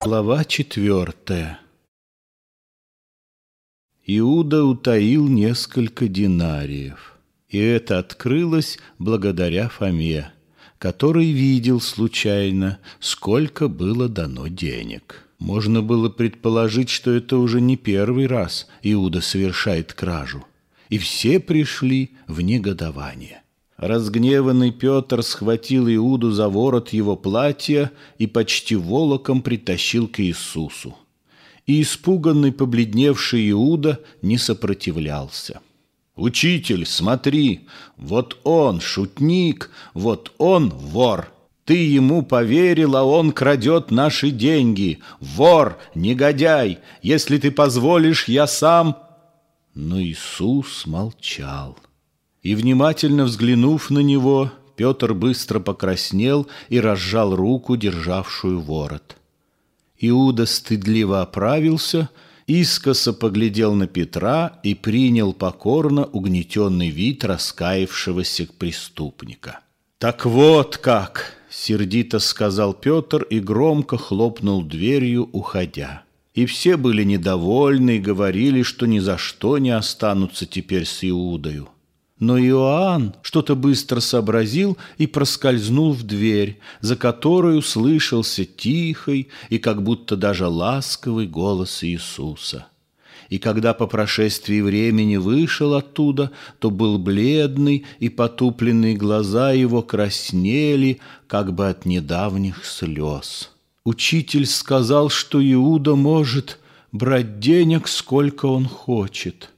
Глава четвертая Иуда утаил несколько динариев, и это открылось благодаря Фоме, который видел случайно, сколько было дано денег. Можно было предположить, что это уже не первый раз Иуда совершает кражу, и все пришли в негодование. Разгневанный Петр схватил Иуду за ворот его платья и почти волоком притащил к Иисусу. И испуганный, побледневший Иуда не сопротивлялся. «Учитель, смотри, вот он шутник, вот он вор. Ты ему поверил, а он крадет наши деньги. Вор, негодяй, если ты позволишь, я сам...» Но Иисус молчал. И, внимательно взглянув на него, Петр быстро покраснел и разжал руку, державшую ворот. Иуда стыдливо оправился, искоса поглядел на Петра и принял покорно угнетенный вид раскаявшегося преступника. «Так вот как!» — сердито сказал Петр и громко хлопнул дверью, уходя. И все были недовольны и говорили, что ни за что не останутся теперь с Иудою. Но Иоанн что-то быстро сообразил и проскользнул в дверь, за которую слышался тихий и как будто даже ласковый голос Иисуса. И когда по прошествии времени вышел оттуда, то был бледный, и потупленные глаза его краснели, как бы от недавних слез. Учитель сказал, что Иуда может брать денег, сколько он хочет –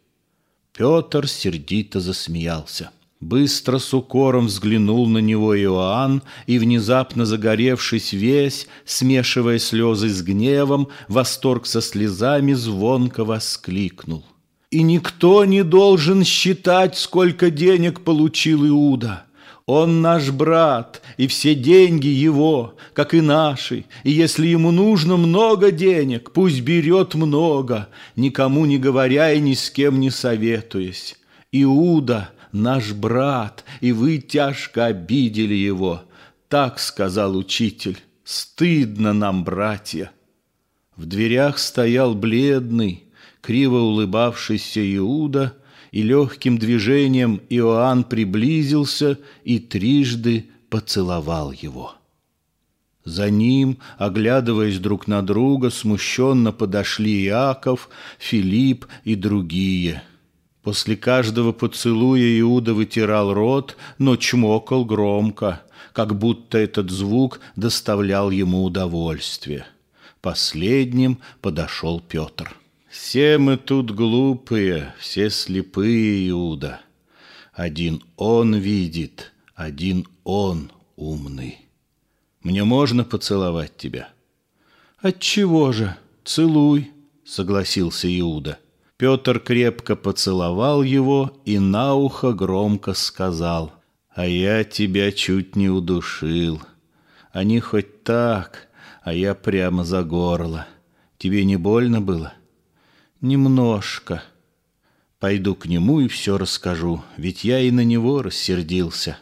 Петр сердито засмеялся. Быстро с укором взглянул на него Иоанн и, внезапно загоревшись весь, смешивая слезы с гневом, восторг со слезами звонко воскликнул. «И никто не должен считать, сколько денег получил Иуда!» Он наш брат, и все деньги его, как и наши. И если ему нужно много денег, пусть берет много, никому не говоря и ни с кем не советуясь. Иуда наш брат, и вы тяжко обидели его. Так сказал учитель. Стыдно нам, братья. В дверях стоял бледный, криво улыбавшийся Иуда и легким движением Иоанн приблизился и трижды поцеловал его. За ним, оглядываясь друг на друга, смущенно подошли Иаков, Филипп и другие. После каждого поцелуя Иуда вытирал рот, но чмокал громко, как будто этот звук доставлял ему удовольствие. Последним подошел Петр. Все мы тут глупые, все слепые, Иуда. Один он видит, один он умный. Мне можно поцеловать тебя? Отчего же? Целуй, согласился Иуда. Петр крепко поцеловал его и на ухо громко сказал, «А я тебя чуть не удушил. Они хоть так, а я прямо за горло. Тебе не больно было?» Немножко. Пойду к нему и все расскажу, ведь я и на него рассердился.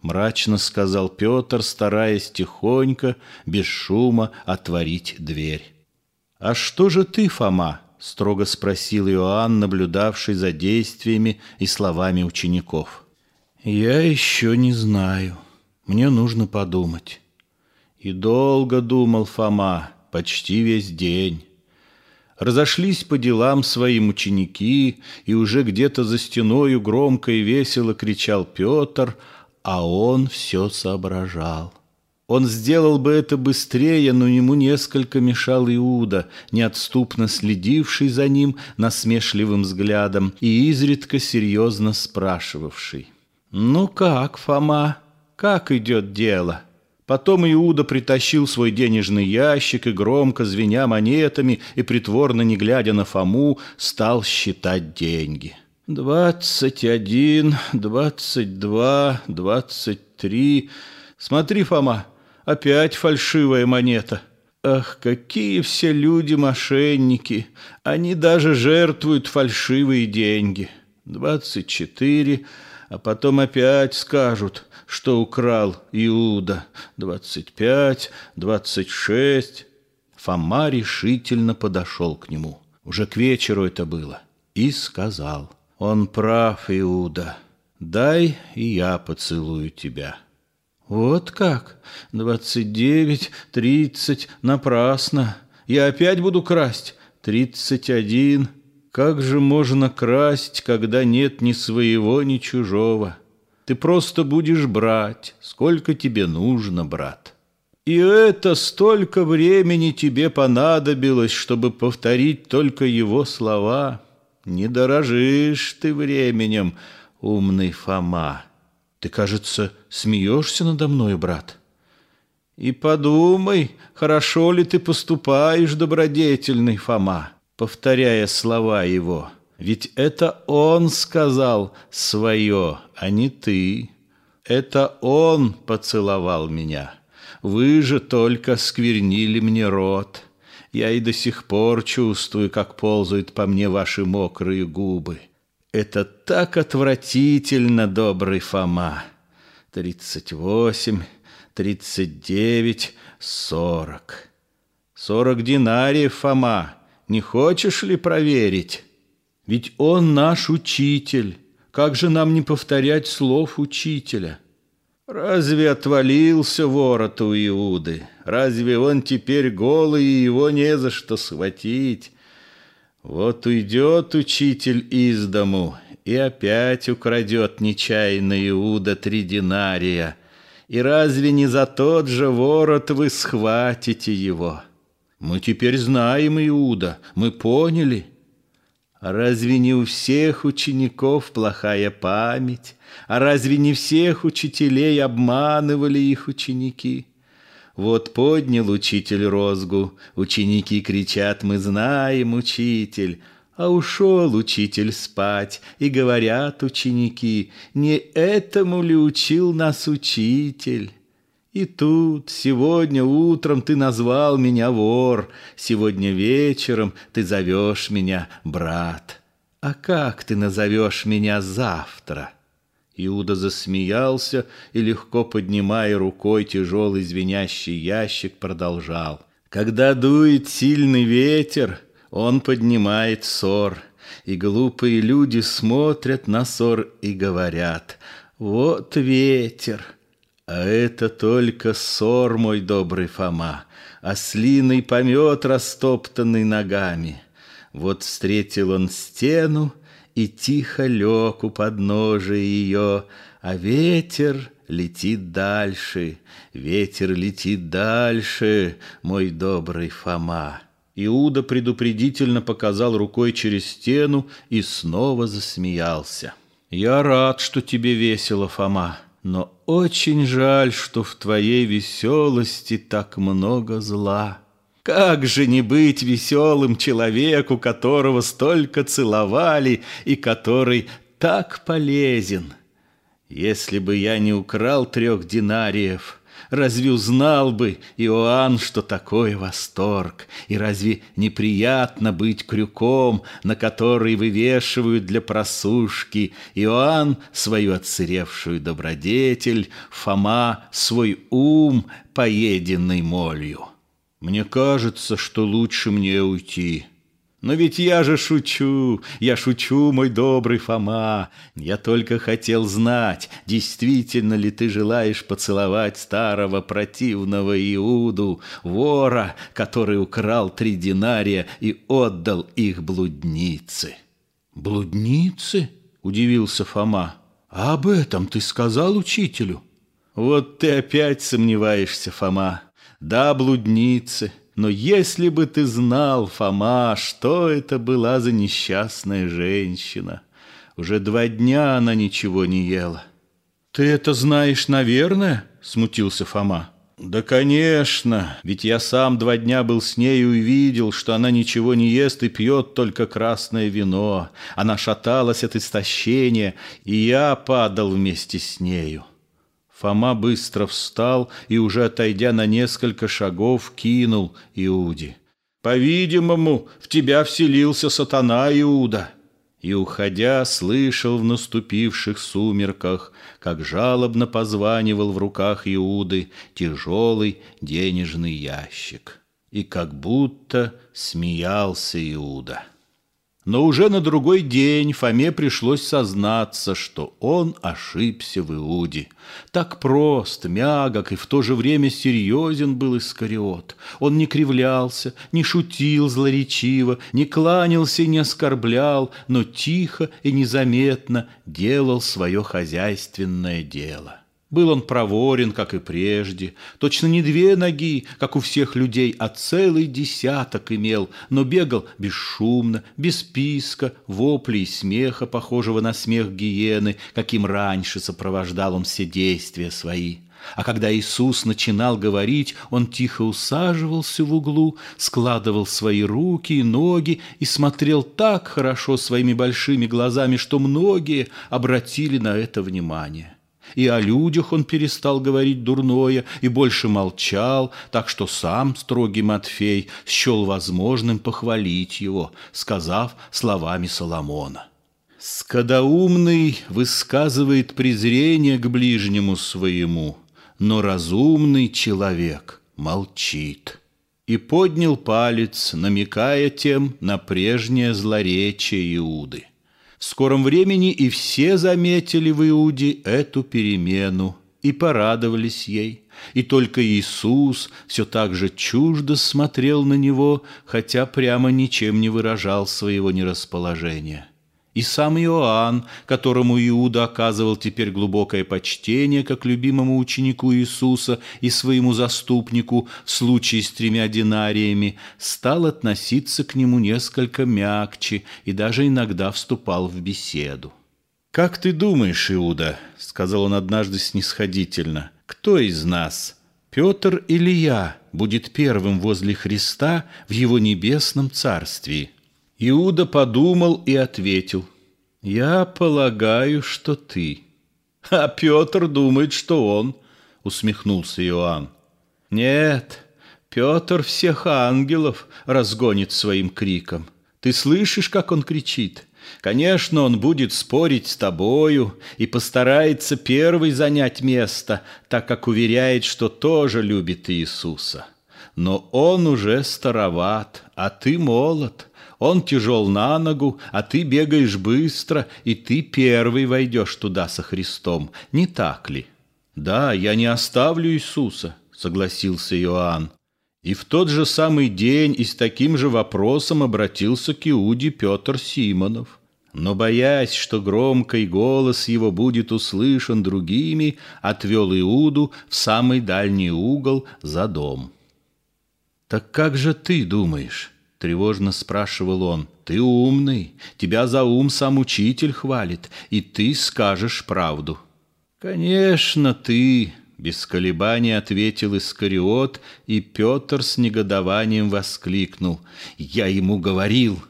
Мрачно сказал Петр, стараясь тихонько, без шума отворить дверь. «А что же ты, Фома?» — строго спросил Иоанн, наблюдавший за действиями и словами учеников. «Я еще не знаю. Мне нужно подумать». И долго думал Фома, почти весь день. Разошлись по делам своим ученики, и уже где-то за стеною громко и весело кричал Петр, а он все соображал. Он сделал бы это быстрее, но ему несколько мешал Иуда, неотступно следивший за ним насмешливым взглядом и изредка серьезно спрашивавший. «Ну как, Фома, как идет дело?» Потом Иуда притащил свой денежный ящик и, громко звеня монетами и притворно не глядя на Фому, стал считать деньги. «Двадцать один, двадцать два, двадцать три. Смотри, Фома, опять фальшивая монета. Ах, какие все люди мошенники! Они даже жертвуют фальшивые деньги. Двадцать четыре, а потом опять скажут – что украл Иуда. Двадцать пять, двадцать шесть. Фома решительно подошел к нему. Уже к вечеру это было. И сказал, «Он прав, Иуда, дай и я поцелую тебя». «Вот как? Двадцать девять, тридцать, напрасно. Я опять буду красть. Тридцать один. Как же можно красть, когда нет ни своего, ни чужого? Ты просто будешь брать, сколько тебе нужно, брат». И это столько времени тебе понадобилось, чтобы повторить только его слова. Не дорожишь ты временем, умный Фома. Ты, кажется, смеешься надо мной, брат. И подумай, хорошо ли ты поступаешь, добродетельный Фома, повторяя слова его. Ведь это он сказал свое, а не ты. Это он поцеловал меня. Вы же только сквернили мне рот. Я и до сих пор чувствую, как ползают по мне ваши мокрые губы. Это так отвратительно, добрый Фома. Тридцать восемь, тридцать девять, сорок. Сорок динариев, Фома. Не хочешь ли проверить? Ведь он наш учитель. Как же нам не повторять слов учителя? Разве отвалился ворот у Иуды? Разве он теперь голый, и его не за что схватить? Вот уйдет учитель из дому, и опять украдет нечаянно Иуда три динария. И разве не за тот же ворот вы схватите его? Мы теперь знаем Иуда, мы поняли. Разве не у всех учеников плохая память? А разве не всех учителей обманывали их ученики? Вот поднял учитель розгу, ученики кричат «Мы знаем, учитель!» А ушел учитель спать, и говорят ученики «Не этому ли учил нас учитель?» И тут, сегодня утром ты назвал меня вор, Сегодня вечером ты зовешь меня брат. А как ты назовешь меня завтра?» Иуда засмеялся и, легко поднимая рукой тяжелый звенящий ящик, продолжал. «Когда дует сильный ветер, он поднимает ссор, и глупые люди смотрят на ссор и говорят, «Вот ветер!» А это только ссор, мой добрый Фома, Ослиный помет, растоптанный ногами. Вот встретил он стену И тихо лег у подножия ее, А ветер летит дальше, Ветер летит дальше, мой добрый Фома. Иуда предупредительно показал рукой через стену и снова засмеялся. «Я рад, что тебе весело, Фома. Но очень жаль, что в твоей веселости так много зла. Как же не быть веселым человеку, которого столько целовали и который так полезен? Если бы я не украл трех динариев — Разве узнал бы Иоанн, что такое восторг? И разве неприятно быть крюком, на который вывешивают для просушки Иоанн свою отсыревшую добродетель, Фома свой ум, поеденный молью? Мне кажется, что лучше мне уйти. Но ведь я же шучу, я шучу, мой добрый Фома. Я только хотел знать, действительно ли ты желаешь поцеловать старого противного Иуду, вора, который украл три динария и отдал их блуднице. Блудницы? Удивился Фома. А об этом ты сказал учителю? Вот ты опять сомневаешься, Фома. Да, блудницы. Но если бы ты знал, Фома, что это была за несчастная женщина. Уже два дня она ничего не ела. «Ты это знаешь, наверное?» — смутился Фома. «Да, конечно, ведь я сам два дня был с ней и увидел, что она ничего не ест и пьет только красное вино. Она шаталась от истощения, и я падал вместе с нею. Фома быстро встал и, уже отойдя на несколько шагов, кинул Иуде. «По-видимому, в тебя вселился сатана, Иуда!» И, уходя, слышал в наступивших сумерках, как жалобно позванивал в руках Иуды тяжелый денежный ящик. И как будто смеялся Иуда. Но уже на другой день Фоме пришлось сознаться, что он ошибся в Иуде. Так прост, мягок и в то же время серьезен был Искариот. Он не кривлялся, не шутил злоречиво, не кланялся и не оскорблял, но тихо и незаметно делал свое хозяйственное дело. Был он проворен, как и прежде, точно не две ноги, как у всех людей, а целый десяток имел, но бегал бесшумно, без писка, воплей и смеха, похожего на смех гиены, каким раньше сопровождал он все действия свои. А когда Иисус начинал говорить, он тихо усаживался в углу, складывал свои руки и ноги и смотрел так хорошо своими большими глазами, что многие обратили на это внимание и о людях он перестал говорить дурное и больше молчал, так что сам строгий Матфей счел возможным похвалить его, сказав словами Соломона. «Скодаумный высказывает презрение к ближнему своему, но разумный человек молчит» и поднял палец, намекая тем на прежнее злоречие Иуды. В скором времени и все заметили в Иуде эту перемену и порадовались ей. И только Иисус все так же чуждо смотрел на него, хотя прямо ничем не выражал своего нерасположения. И сам Иоанн, которому Иуда оказывал теперь глубокое почтение как любимому ученику Иисуса и своему заступнику в случае с тремя динариями, стал относиться к нему несколько мягче и даже иногда вступал в беседу. «Как ты думаешь, Иуда, — сказал он однажды снисходительно, — кто из нас, Петр или я, будет первым возле Христа в его небесном царстве?» Иуда подумал и ответил, «Я полагаю, что ты». «А Петр думает, что он», — усмехнулся Иоанн. «Нет, Петр всех ангелов разгонит своим криком. Ты слышишь, как он кричит?» Конечно, он будет спорить с тобою и постарается первый занять место, так как уверяет, что тоже любит Иисуса. Но он уже староват, а ты молод. Он тяжел на ногу, а ты бегаешь быстро, и ты первый войдешь туда со Христом. Не так ли? Да, я не оставлю Иисуса, согласился Иоанн. И в тот же самый день и с таким же вопросом обратился к Иуде Петр Симонов. Но, боясь, что громкий голос его будет услышан другими, отвел Иуду в самый дальний угол за дом. «Так как же ты думаешь?» Тревожно спрашивал он. «Ты умный, тебя за ум сам учитель хвалит, и ты скажешь правду». «Конечно, ты!» — без колебаний ответил Искариот, и Петр с негодованием воскликнул. «Я ему говорил!»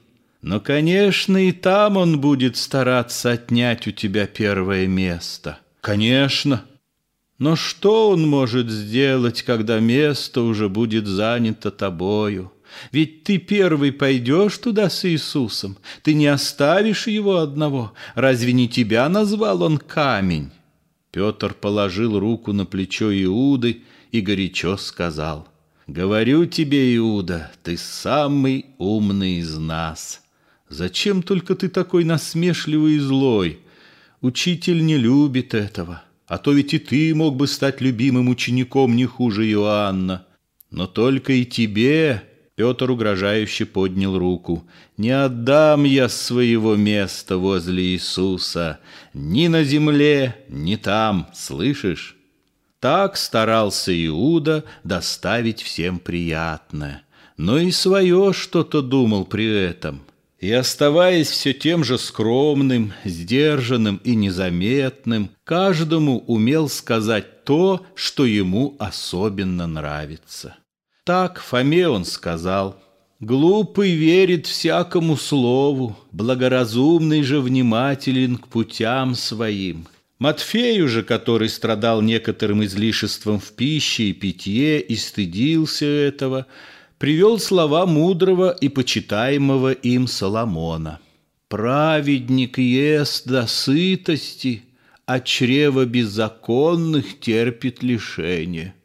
«Но, конечно, и там он будет стараться отнять у тебя первое место». «Конечно!» Но что он может сделать, когда место уже будет занято тобою? Ведь ты первый пойдешь туда с Иисусом, ты не оставишь его одного. Разве не тебя назвал он камень?» Петр положил руку на плечо Иуды и горячо сказал, «Говорю тебе, Иуда, ты самый умный из нас. Зачем только ты такой насмешливый и злой? Учитель не любит этого, а то ведь и ты мог бы стать любимым учеником не хуже Иоанна. Но только и тебе Петр угрожающе поднял руку. «Не отдам я своего места возле Иисуса ни на земле, ни там, слышишь?» Так старался Иуда доставить всем приятное, но и свое что-то думал при этом. И оставаясь все тем же скромным, сдержанным и незаметным, каждому умел сказать то, что ему особенно нравится. Так Фоме он сказал, «Глупый верит всякому слову, благоразумный же внимателен к путям своим». Матфею же, который страдал некоторым излишеством в пище и питье и стыдился этого, привел слова мудрого и почитаемого им Соломона. «Праведник ест до сытости, а чрево беззаконных терпит лишение».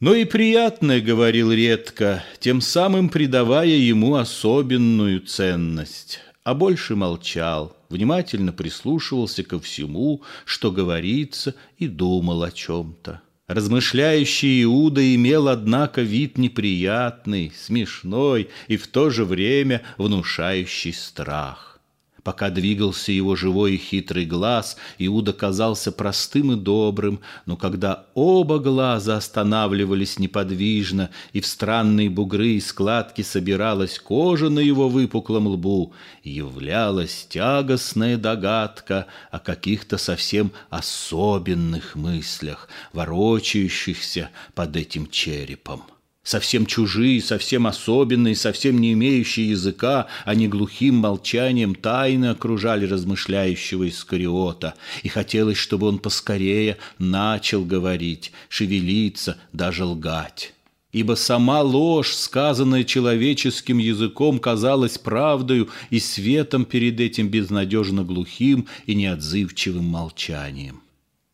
Но и приятное говорил редко, тем самым придавая ему особенную ценность, а больше молчал, внимательно прислушивался ко всему, что говорится, и думал о чем-то. Размышляющий Иуда имел, однако, вид неприятный, смешной и в то же время внушающий страх. Пока двигался его живой и хитрый глаз, Иуда казался простым и добрым, но когда оба глаза останавливались неподвижно, и в странные бугры и складки собиралась кожа на его выпуклом лбу, являлась тягостная догадка о каких-то совсем особенных мыслях, ворочающихся под этим черепом совсем чужие, совсем особенные, совсем не имеющие языка, они глухим молчанием тайны окружали размышляющего Искариота, и хотелось, чтобы он поскорее начал говорить, шевелиться, даже лгать. Ибо сама ложь, сказанная человеческим языком, казалась правдою и светом перед этим безнадежно глухим и неотзывчивым молчанием.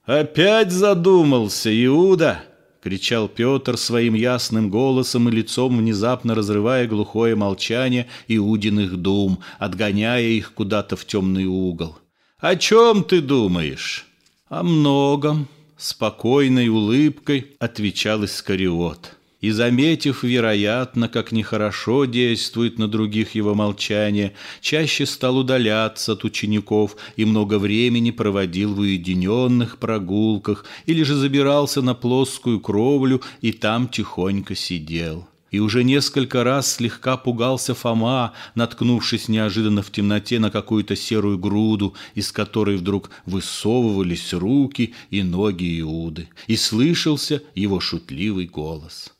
«Опять задумался, Иуда!» Кричал Петр своим ясным голосом и лицом, внезапно разрывая глухое молчание Иудиных дум, отгоняя их куда-то в темный угол. «О чем ты думаешь?» «О многом», — спокойной улыбкой отвечал Искариот и, заметив, вероятно, как нехорошо действует на других его молчание, чаще стал удаляться от учеников и много времени проводил в уединенных прогулках или же забирался на плоскую кровлю и там тихонько сидел. И уже несколько раз слегка пугался Фома, наткнувшись неожиданно в темноте на какую-то серую груду, из которой вдруг высовывались руки и ноги Иуды, и слышался его шутливый голос.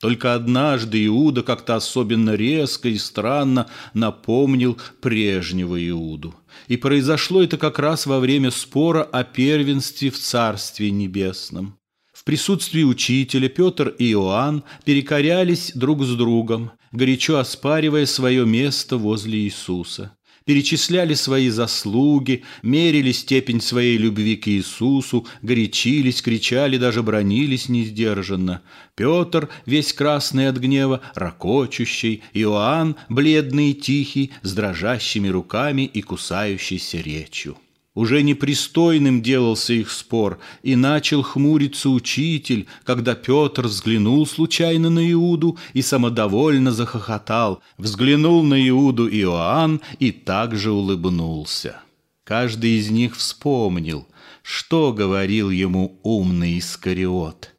Только однажды Иуда как-то особенно резко и странно напомнил прежнего Иуду. И произошло это как раз во время спора о первенстве в Царстве Небесном. В присутствии учителя Петр и Иоанн перекорялись друг с другом, горячо оспаривая свое место возле Иисуса перечисляли свои заслуги, мерили степень своей любви к Иисусу, горячились, кричали, даже бронились несдержанно. Петр, весь красный от гнева, ракочущий, Иоанн, бледный и тихий, с дрожащими руками и кусающейся речью. Уже непристойным делался их спор, и начал хмуриться учитель, когда Петр взглянул случайно на Иуду и самодовольно захохотал, взглянул на Иуду Иоанн и также улыбнулся. Каждый из них вспомнил, что говорил ему умный Искариот.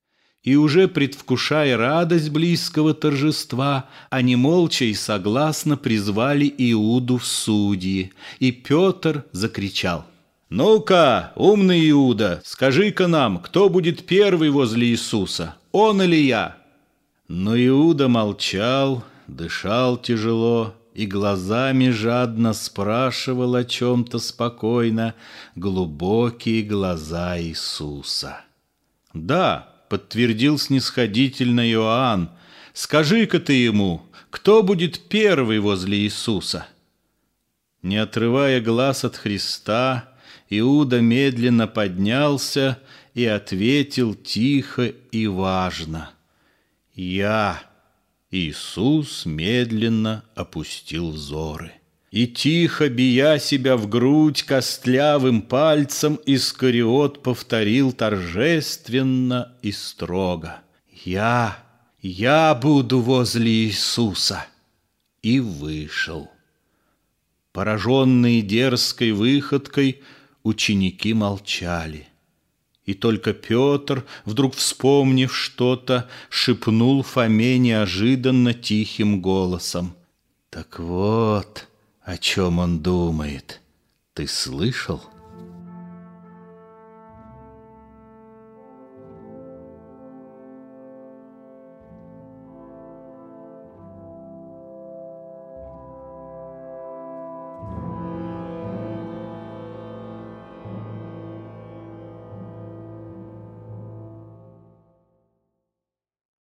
И уже предвкушая радость близкого торжества, они молча и согласно призвали Иуду в судьи, и Петр закричал — «Ну-ка, умный Иуда, скажи-ка нам, кто будет первый возле Иисуса, он или я?» Но Иуда молчал, дышал тяжело и глазами жадно спрашивал о чем-то спокойно глубокие глаза Иисуса. «Да», — подтвердил снисходительно Иоанн, — «скажи-ка ты ему, кто будет первый возле Иисуса?» Не отрывая глаз от Христа, Иуда медленно поднялся и ответил тихо и важно. «Я». Иисус медленно опустил взоры. И тихо, бия себя в грудь костлявым пальцем, Искариот повторил торжественно и строго. «Я, я буду возле Иисуса!» И вышел. Пораженный дерзкой выходкой, ученики молчали. И только Петр, вдруг вспомнив что-то, шепнул Фоме неожиданно тихим голосом. «Так вот, о чем он думает. Ты слышал?»